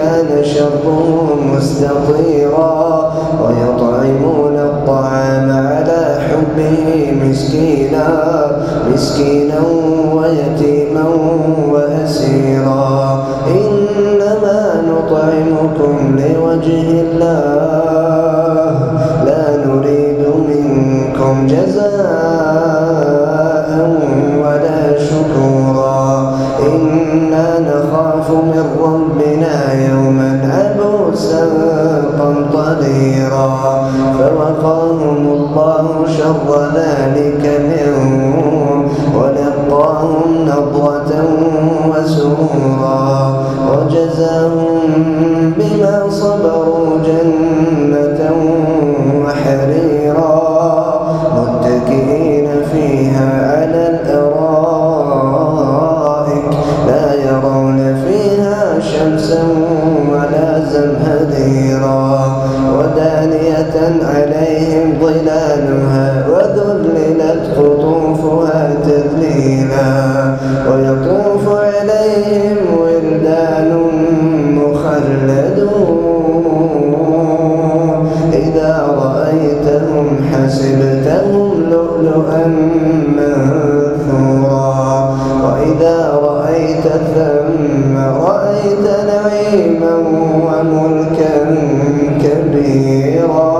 كان شره مستطيرا ويطعمون الطعام على حبه مسكينا مسكينا ويتيما وأسيرا. إنما نطعمكم لوجه الله. نخاف من ربنا يوما عبوسا قمطريرا. فوقاهم الله شر ذلك اليوم ولقاهم نضرة وسرورا. وجزاهم عليهم ظلالها وذللت قطوفها تذليلا ويطوف عليهم ولدان مخلدون. إذا رأيتهم حسبتهم لؤلؤا منثورا. وإذا رأيت ثم رأيت نعيما وملكا كبيرا.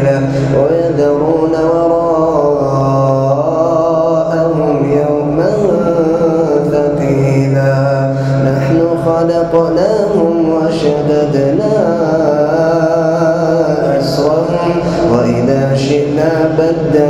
سبيلا ويذرون وراءهم يوما ثقيلا. نحن خلقناهم وشددنا أسرهم وإذا شئنا بدلنا